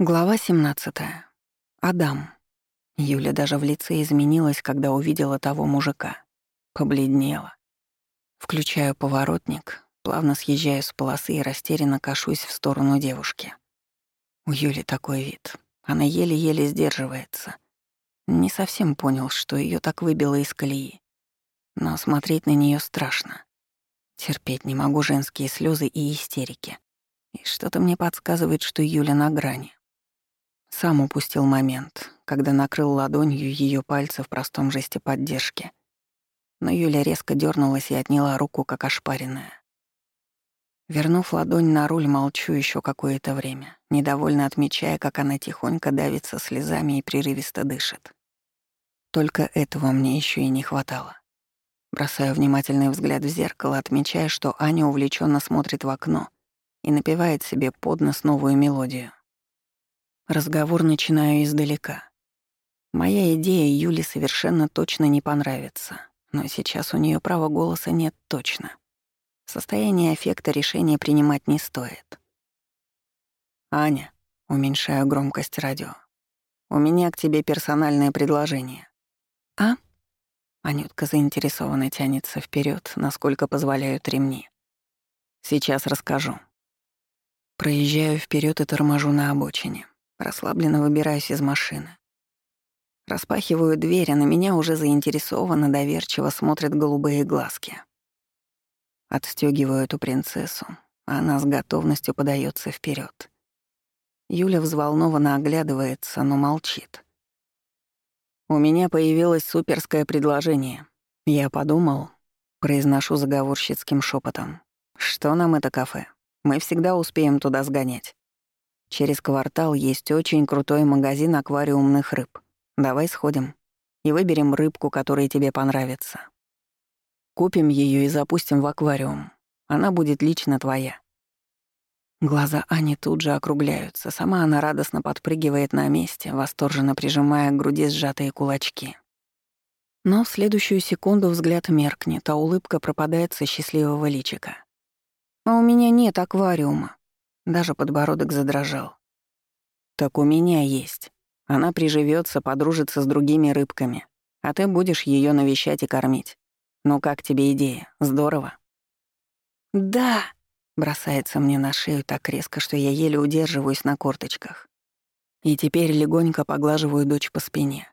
Глава 17. Адам. Юля даже в лице изменилась, когда увидела того мужика. Побледнела. Включаю поворотник, плавно съезжаю с полосы и растерянно кашусь в сторону девушки. У Юли такой вид. Она еле-еле сдерживается. Не совсем понял, что ее так выбило из колеи. Но смотреть на нее страшно. Терпеть не могу женские слезы и истерики. И что-то мне подсказывает, что Юля на грани. Сам упустил момент, когда накрыл ладонью ее пальцы в простом жесте поддержки. Но Юля резко дернулась и отняла руку, как ошпаренная. Вернув ладонь на руль, молчу еще какое-то время, недовольно отмечая, как она тихонько давится слезами и прерывисто дышит. Только этого мне еще и не хватало. Бросаю внимательный взгляд в зеркало, отмечая, что Аня увлеченно смотрит в окно и напевает себе под нос новую мелодию. Разговор начинаю издалека. Моя идея Юле совершенно точно не понравится, но сейчас у нее права голоса нет точно. Состояние аффекта решения принимать не стоит. «Аня», — уменьшаю громкость радио, — «у меня к тебе персональное предложение». «А?» Анютка заинтересованно тянется вперед, насколько позволяют ремни. «Сейчас расскажу». Проезжаю вперед и торможу на обочине. Расслабленно выбираюсь из машины. Распахиваю дверь, а на меня уже заинтересованно доверчиво смотрят голубые глазки. Отстегиваю эту принцессу, а она с готовностью подается вперед. Юля взволнованно оглядывается, но молчит. «У меня появилось суперское предложение. Я подумал, произношу заговорщицким шепотом, что нам это кафе? Мы всегда успеем туда сгонять. Через квартал есть очень крутой магазин аквариумных рыб. Давай сходим и выберем рыбку, которая тебе понравится. Купим ее и запустим в аквариум. Она будет лично твоя. Глаза Ани тут же округляются. Сама она радостно подпрыгивает на месте, восторженно прижимая к груди сжатые кулачки. Но в следующую секунду взгляд меркнет, а улыбка пропадает со счастливого личика. «А у меня нет аквариума», даже подбородок задрожал. «Так у меня есть. Она приживется, подружится с другими рыбками, а ты будешь ее навещать и кормить. Ну как тебе идея? Здорово?» «Да!» — бросается мне на шею так резко, что я еле удерживаюсь на корточках. И теперь легонько поглаживаю дочь по спине.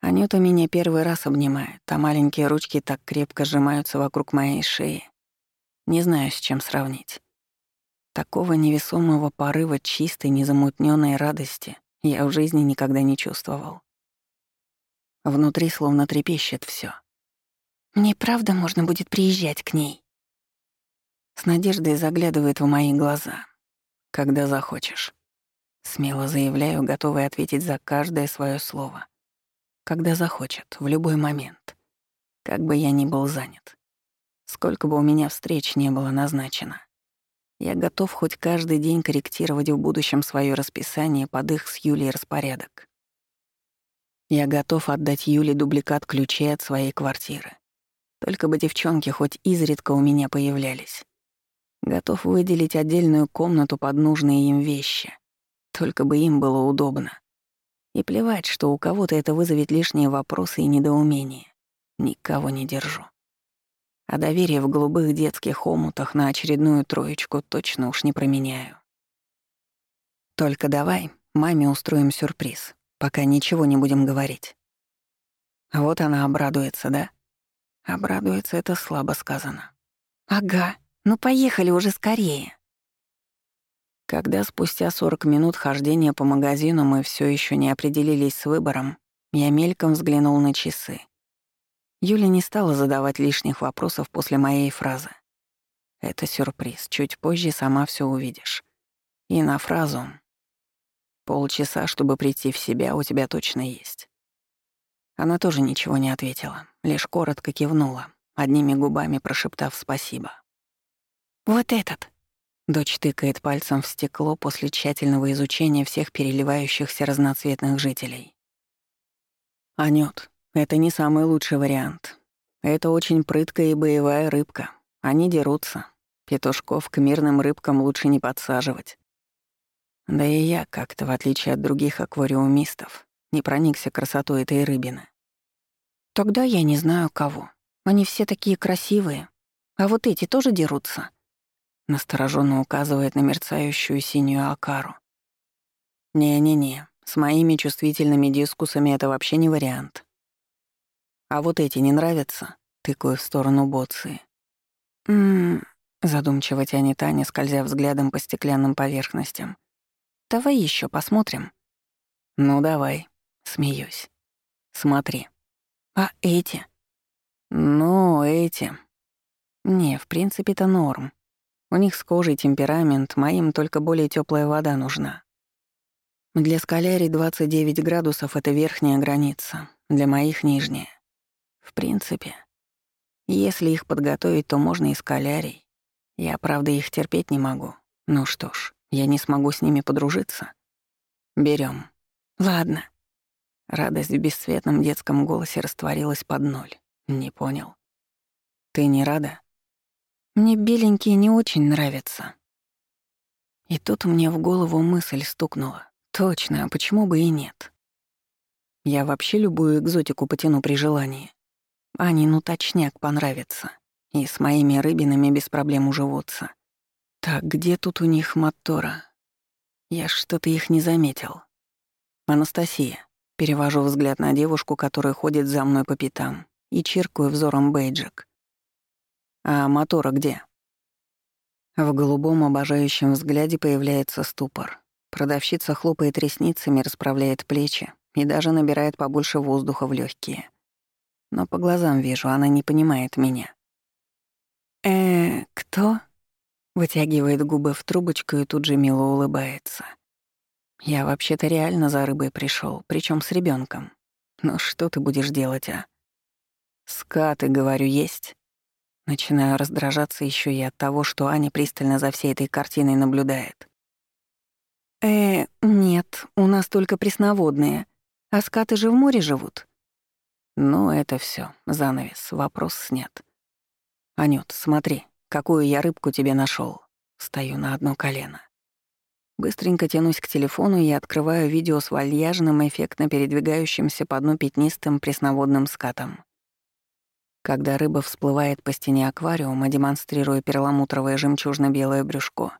Анюта меня первый раз обнимает, а маленькие ручки так крепко сжимаются вокруг моей шеи. Не знаю, с чем сравнить. Такого невесомого порыва чистой, незамутненной радости я в жизни никогда не чувствовал. Внутри словно трепещет все. Мне правда можно будет приезжать к ней? С надеждой заглядывает в мои глаза. Когда захочешь. Смело заявляю, готовый ответить за каждое свое слово. Когда захочет, в любой момент. Как бы я ни был занят. Сколько бы у меня встреч не было назначено. Я готов хоть каждый день корректировать в будущем свое расписание под их с Юлей распорядок. Я готов отдать Юле дубликат ключей от своей квартиры. Только бы девчонки хоть изредка у меня появлялись. Готов выделить отдельную комнату под нужные им вещи. Только бы им было удобно. И плевать, что у кого-то это вызовет лишние вопросы и недоумения. Никого не держу. А доверие в голубых детских омутах на очередную троечку точно уж не променяю. Только давай маме устроим сюрприз, пока ничего не будем говорить. Вот она обрадуется, да? Обрадуется — это слабо сказано. Ага, ну поехали уже скорее. Когда спустя 40 минут хождения по магазину мы все еще не определились с выбором, я мельком взглянул на часы. Юля не стала задавать лишних вопросов после моей фразы. Это сюрприз, чуть позже сама все увидишь. И на фразу «Полчаса, чтобы прийти в себя, у тебя точно есть». Она тоже ничего не ответила, лишь коротко кивнула, одними губами прошептав спасибо. «Вот этот!» Дочь тыкает пальцем в стекло после тщательного изучения всех переливающихся разноцветных жителей. «Анют, это не самый лучший вариант. Это очень прыткая и боевая рыбка. Они дерутся. Петушков к мирным рыбкам лучше не подсаживать. Да и я как-то, в отличие от других аквариумистов, не проникся красотой этой рыбины. Тогда я не знаю кого. Они все такие красивые. А вот эти тоже дерутся. Настороженно указывает на мерцающую синюю акару. Не-не-не, с моими чувствительными дискусами это вообще не вариант. А вот эти не нравятся? Тыкаю в сторону Боции. Ммм, задумчиво тянет Таня, скользя взглядом по стеклянным поверхностям. Давай еще посмотрим. Ну давай, смеюсь. Смотри. А эти? Ну, эти. Не, в принципе, это норм. У них с кожей темперамент, моим только более теплая вода нужна. Для скалярий 29 градусов — это верхняя граница, для моих — нижняя. В принципе, если их подготовить, то можно и скалярий. Я, правда, их терпеть не могу. Ну что ж, я не смогу с ними подружиться. Берем. Ладно. Радость в бесцветном детском голосе растворилась под ноль. Не понял. Ты не рада? Мне беленькие не очень нравятся. И тут мне в голову мысль стукнула. Точно, а почему бы и нет? Я вообще любую экзотику потяну при желании. Они, ну точняк, понравится. И с моими рыбинами без проблем уживутся. Так, где тут у них мотора? Я что-то их не заметил. Анастасия. Перевожу взгляд на девушку, которая ходит за мной по пятам, и чиркаю взором бейджик. А мотора где? В голубом обожающем взгляде появляется ступор. Продавщица хлопает ресницами, расправляет плечи и даже набирает побольше воздуха в легкие. Но по глазам вижу, она не понимает меня. «Э, кто?» Вытягивает губы в трубочку и тут же мило улыбается. «Я вообще-то реально за рыбой пришел, причем с ребенком. Но что ты будешь делать, а?» «Скаты, говорю, есть?» Начинаю раздражаться еще и от того, что Аня пристально за всей этой картиной наблюдает. «Э, нет, у нас только пресноводные. А скаты же в море живут». Ну, это все, занавес, вопрос снят. Анют, смотри, какую я рыбку тебе нашел. Стою на одно колено. Быстренько тянусь к телефону и открываю видео с вальяжным, эффектно передвигающимся по дну пятнистым пресноводным скатом. Когда рыба всплывает по стене аквариума, демонстрируя перламутровое жемчужно-белое брюшко,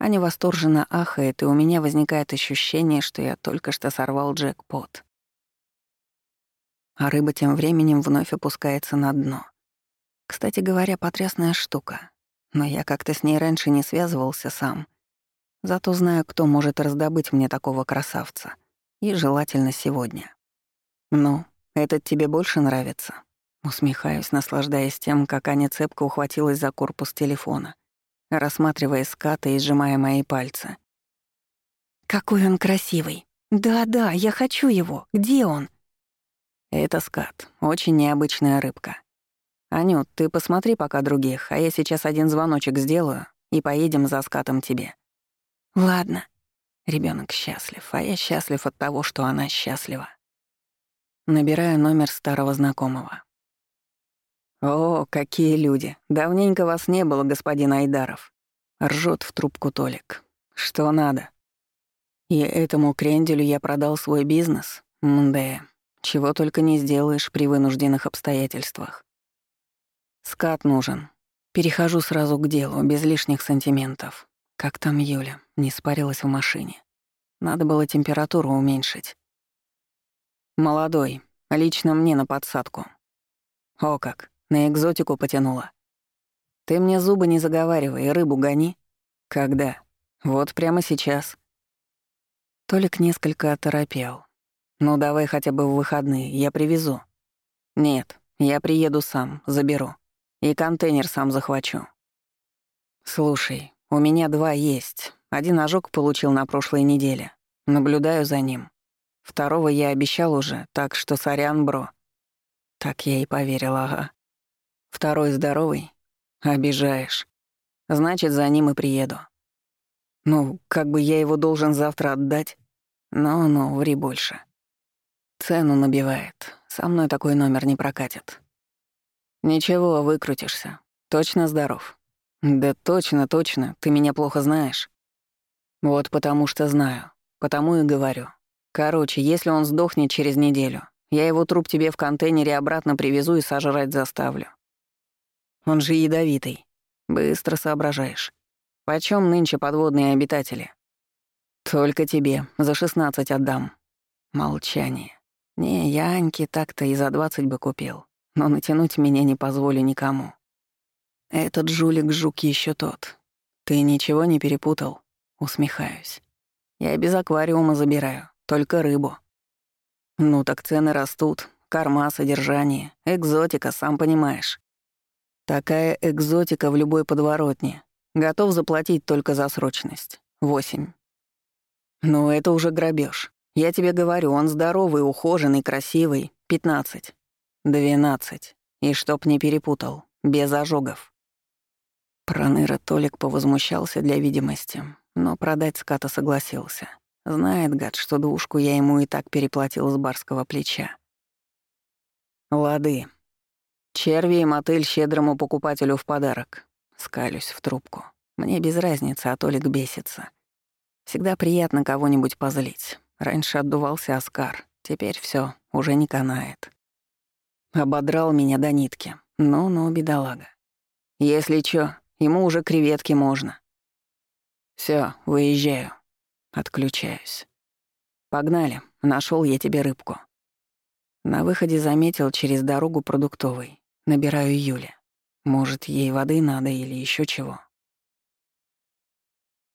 Аня восторженно ахает, и у меня возникает ощущение, что я только что сорвал джекпот. А рыба тем временем вновь опускается на дно. Кстати говоря, потрясная штука. Но я как-то с ней раньше не связывался сам. Зато знаю, кто может раздобыть мне такого красавца. И желательно сегодня. Ну, этот тебе больше нравится? Усмехаюсь, наслаждаясь тем, как Аня цепко ухватилась за корпус телефона, рассматривая скаты и сжимая мои пальцы. «Какой он красивый! Да-да, я хочу его! Где он?» «Это скат, очень необычная рыбка. Анют, ты посмотри пока других, а я сейчас один звоночек сделаю и поедем за скатом тебе». «Ладно». Ребенок счастлив, а я счастлив от того, что она счастлива. Набираю номер старого знакомого. «О, какие люди! Давненько вас не было, господин Айдаров!» Ржет в трубку Толик. «Что надо?» «И этому кренделю я продал свой бизнес? Мда, чего только не сделаешь при вынужденных обстоятельствах. Скат нужен. Перехожу сразу к делу, без лишних сантиментов. Как там Юля? Не спарилась в машине. Надо было температуру уменьшить. Молодой, лично мне на подсадку. О как! На экзотику потянула. Ты мне зубы не заговаривай, рыбу гони. Когда? Вот прямо сейчас. Толик несколько оторопел. Ну давай хотя бы в выходные, я привезу. Нет, я приеду сам, заберу. И контейнер сам захвачу. Слушай, у меня два есть. Один ожог получил на прошлой неделе. Наблюдаю за ним. Второго я обещал уже, так что сорян, бро. Так я и поверила, ага. Второй здоровый? Обижаешь. Значит, за ним и приеду. Ну, как бы я его должен завтра отдать? Ну-ну, ври больше. Цену набивает. Со мной такой номер не прокатит. Ничего, выкрутишься. Точно здоров. Да точно, точно, ты меня плохо знаешь. Вот потому что знаю. Потому и говорю. Короче, если он сдохнет через неделю, я его труп тебе в контейнере обратно привезу и сожрать заставлю. Он же ядовитый. Быстро соображаешь. Почем нынче подводные обитатели? Только тебе, за шестнадцать отдам. Молчание. Не, я Аньке так-то и за двадцать бы купил, но натянуть меня не позволю никому. Этот жулик-жук еще тот. Ты ничего не перепутал? Усмехаюсь. Я без аквариума забираю, только рыбу. Ну так цены растут, корма, содержание, экзотика, сам понимаешь. Такая экзотика в любой подворотне. Готов заплатить только за срочность. Восемь. Ну это уже грабеж. Я тебе говорю, он здоровый, ухоженный, красивый. Пятнадцать. Двенадцать. И чтоб не перепутал. Без ожогов. Проныра Толик повозмущался для видимости, но продать ската согласился. Знает, гад, что душку я ему и так переплатил с барского плеча. Лады. Черви и мотыль щедрому покупателю в подарок. Скалюсь в трубку. Мне без разницы, а Толик бесится. Всегда приятно кого-нибудь позлить. Раньше отдувался Оскар, теперь все уже не канает. Ободрал меня до нитки. Ну-ну, бедолага. Если чё, ему уже креветки можно. Все, выезжаю. Отключаюсь. Погнали, нашел я тебе рыбку. На выходе заметил через дорогу продуктовый. Набираю Юле. Может, ей воды надо или еще чего.